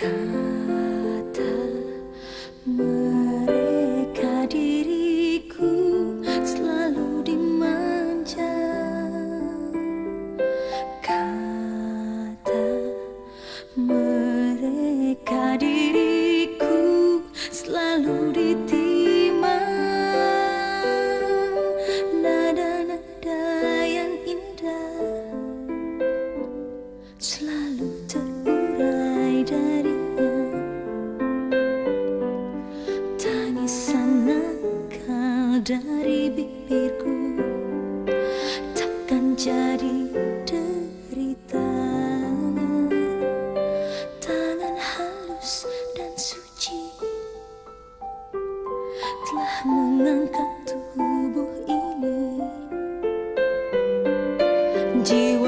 come. dari bibirku Takkan jadi derita Tangan halus dan suci Telah mengangkat tubuh ini. Jiwa